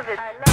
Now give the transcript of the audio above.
love it. I love